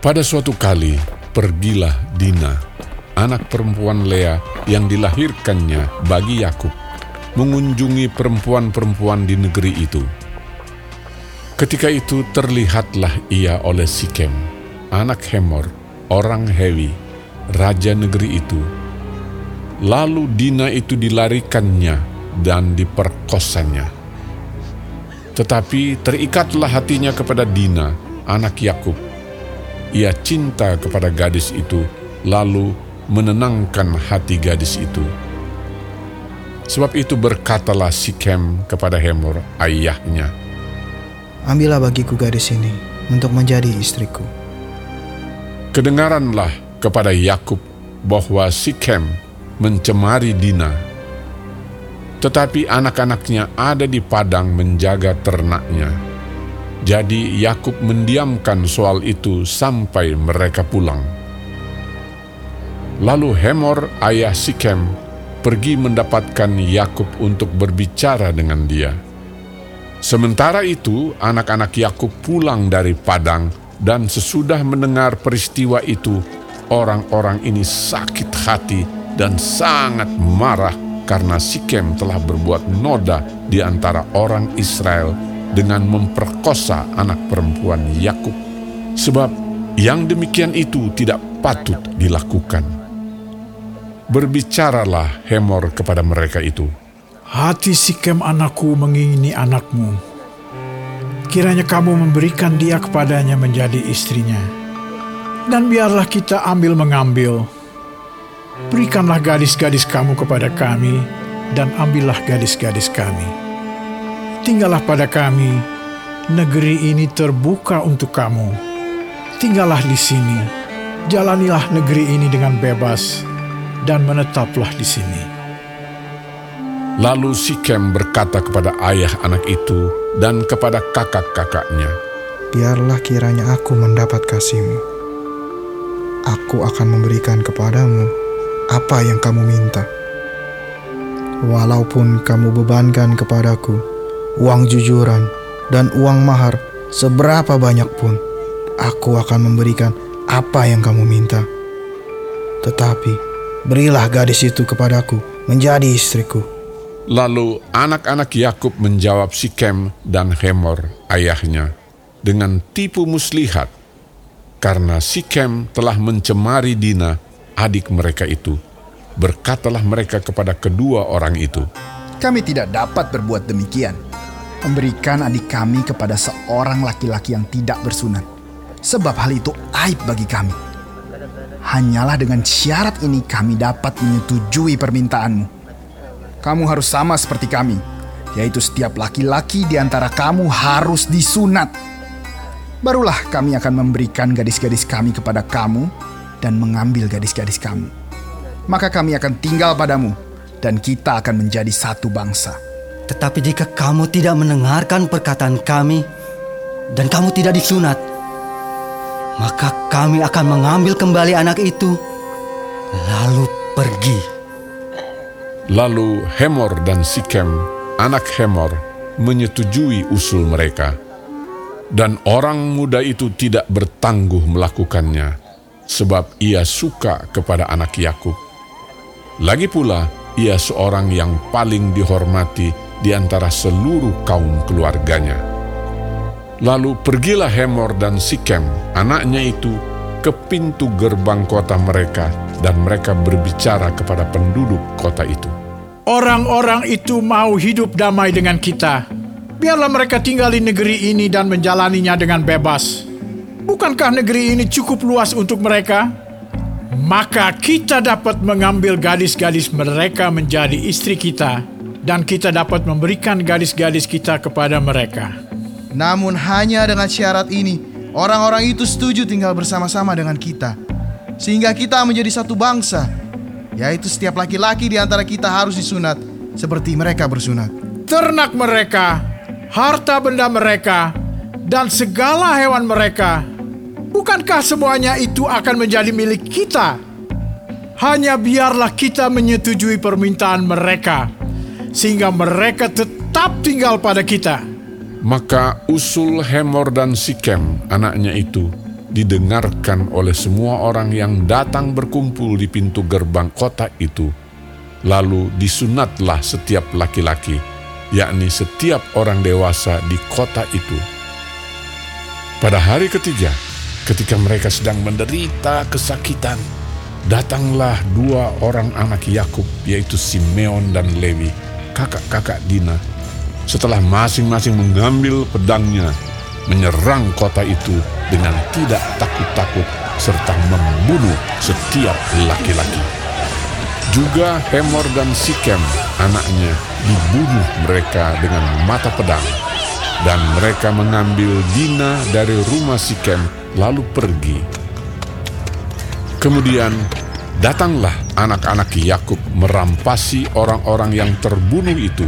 Pada suatu kali, pergilah Dina, anak perempuan Lea yang dilahirkannya bagi Yakub, mengunjungi perempuan-perempuan di negeri itu. Ketika itu terlihatlah ia oleh Sikem, anak Hemor, orang Hewi, raja negeri itu. Lalu Dina itu dilarikannya dan diperkosanya. Tetapi terikatlah hatinya kepada Dina, anak Yakub. Ia cinta kepada gadis itu, lalu menenangkan hati gadis itu. Sebab itu berkatalah Sikem kepada Hemor, ayahnya, Ambillah bagiku gadis ini untuk menjadi istriku. Kedengaranlah kepada Yakub bahwa Sikem mencemari Dina. Tetapi anak-anaknya ada di padang menjaga ternaknya. Jadi Yakub mendiamkan soal itu sampai mereka pulang. Lalu Hemor ayah Sikem pergi mendapatkan Yakub untuk berbicara dengan dia. Sementara itu, anak-anak Yakub pulang dari padang, dan sesudah mendengar peristiwa itu, orang-orang ini sakit hati dan sangat marah karena Sikem telah berbuat noda di antara orang Israel dengan memperkosa anak perempuan Yakub. Sebab yang demikian itu tidak patut dilakukan. Berbicaralah Hemor kepada mereka itu. Hati Sikem anakku mengingini anakmu. Kiranya kamu memberikan dia kepadanya menjadi istrinya. Dan biarlah kita ambil mengambil. Berikanlah gadis-gadis kamu kepada kami, dan ambillah gadis-gadis kami. Tinggallah pada kami, negeri ini terbuka untuk kamu. Tinggallah di sini, jalanilah negeri ini dengan bebas, dan menetaplah di sini. Lalu Sikem berkata kepada ayah anak itu dan kepada kakak-kakaknya, Biarlah kiranya aku mendapat kasihmu. Aku akan memberikan kepadamu apa yang kamu minta. Walaupun kamu bebankan kepadaku uang jujuran dan uang mahar seberapa banyak pun, aku akan memberikan apa yang kamu minta. Tetapi berilah gadis itu kepadaku menjadi istriku. Lalu anak-anak Yakub menjawab Sikem dan Hemor ayahnya dengan tipu muslihat karena Sikem telah mencemari Dina adik mereka itu. Berkatalah mereka kepada kedua orang itu, Kami tidak dapat berbuat demikian. Memberikan adik kami kepada seorang laki-laki yang tidak bersunat. Sebab hal itu aib bagi kami. Hanyalah dengan syarat ini kami dapat menyetujui permintaanmu. Kamu harus sama seperti kami, yaitu setiap laki-laki di antara kamu harus disunat. Barulah kami akan memberikan gadis-gadis kami kepada kamu dan mengambil gadis-gadis kamu. Maka kami akan tinggal padamu dan kita akan menjadi satu bangsa. Tetapi jika kamu tidak mendengarkan perkataan kami dan kamu tidak disunat, maka kami akan mengambil kembali anak itu lalu pergi. Lalu Hemor dan Sikem, anak Hemor, menyetujui usul mereka. Dan orang muda itu tidak bertangguh melakukannya, sebab ia suka kepada anak Yakub. Lagi pula, ia seorang yang paling dihormati di antara seluruh kaum keluarganya. Lalu pergilah Hemor dan Sikem, anaknya itu, ke pintu gerbang kota mereka, dan mereka berbicara kepada penduduk kota itu. Orang-orang itu mau hidup damai dengan kita. Biarlah mereka tinggal di negeri ini dan menjalaninya dengan bebas. Bukankah negeri ini cukup luas untuk mereka? Maka kita dapat mengambil gadis-gadis mereka menjadi istri kita, dan kita dapat memberikan gadis-gadis kita kepada mereka. Namun hanya dengan syarat ini, orang-orang itu setuju tinggal bersama-sama dengan kita. Sehingga kita menjadi satu bangsa, yaitu setiap laki-laki di antara kita harus disunat, seperti mereka bersunat. Ternak mereka, harta benda mereka, dan segala hewan mereka. Bukankah semuanya itu akan menjadi milik kita? Hanya biarlah kita menyetujui permintaan mereka, sehingga mereka tetap tinggal pada kita. Maka usul Hemor dan Sikem, anaknya itu, didengarkan oleh semua orang yang datang berkumpul di pintu gerbang kota itu. Lalu disunatlah setiap laki-laki, yakni setiap orang dewasa di kota itu. Pada hari ketiga, ketika mereka sedang menderita kesakitan, datanglah dua orang anak Yakub, yaitu Simeon dan Lewi, kakak-kakak Dina. Setelah masing-masing mengambil pedangnya, menyerang kota itu dengan tidak takut-takut serta membunuh setiap laki-laki. Juga Hemor dan Sikem, anaknya, dibunuh mereka dengan mata pedang. Dan mereka mengambil Dina dari rumah Sikem lalu pergi. Kemudian datanglah anak-anak Yakub merampasi orang-orang yang terbunuh itu,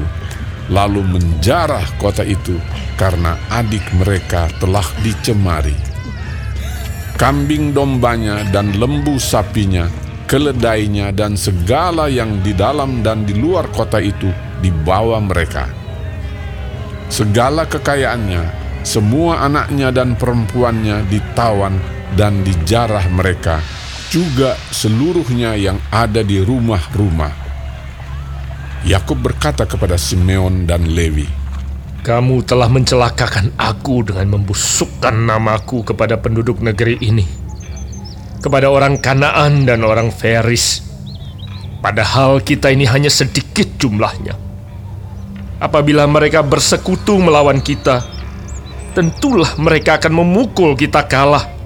lalu menjarah kota itu karena adik mereka telah dicemari. Kambing dombanya dan lembu sapinya, keledainya dan segala yang di dalam dan di luar kota itu dibawa mereka. Segala kekayaannya, semua anaknya dan perempuannya ditawan dan dijarah mereka, juga seluruhnya yang ada di rumah-rumah. Yakub berkata kepada Simeon dan Lewi, kamu telah mencelakakan aku dengan membusukkan namaku kepada penduduk negeri ini, kepada orang Kanaan dan orang Feris. Padahal kita ini hanya sedikit jumlahnya. Apabila mereka bersekutu melawan kita, tentulah mereka akan memukul kita kalah,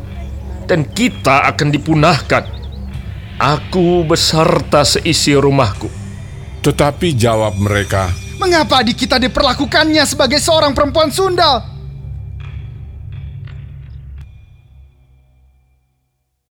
dan kita akan dipunahkan. Aku beserta seisi rumahku. Tetapi jawab mereka, Mengapa adik kita diperlakukannya sebagai seorang perempuan sundal?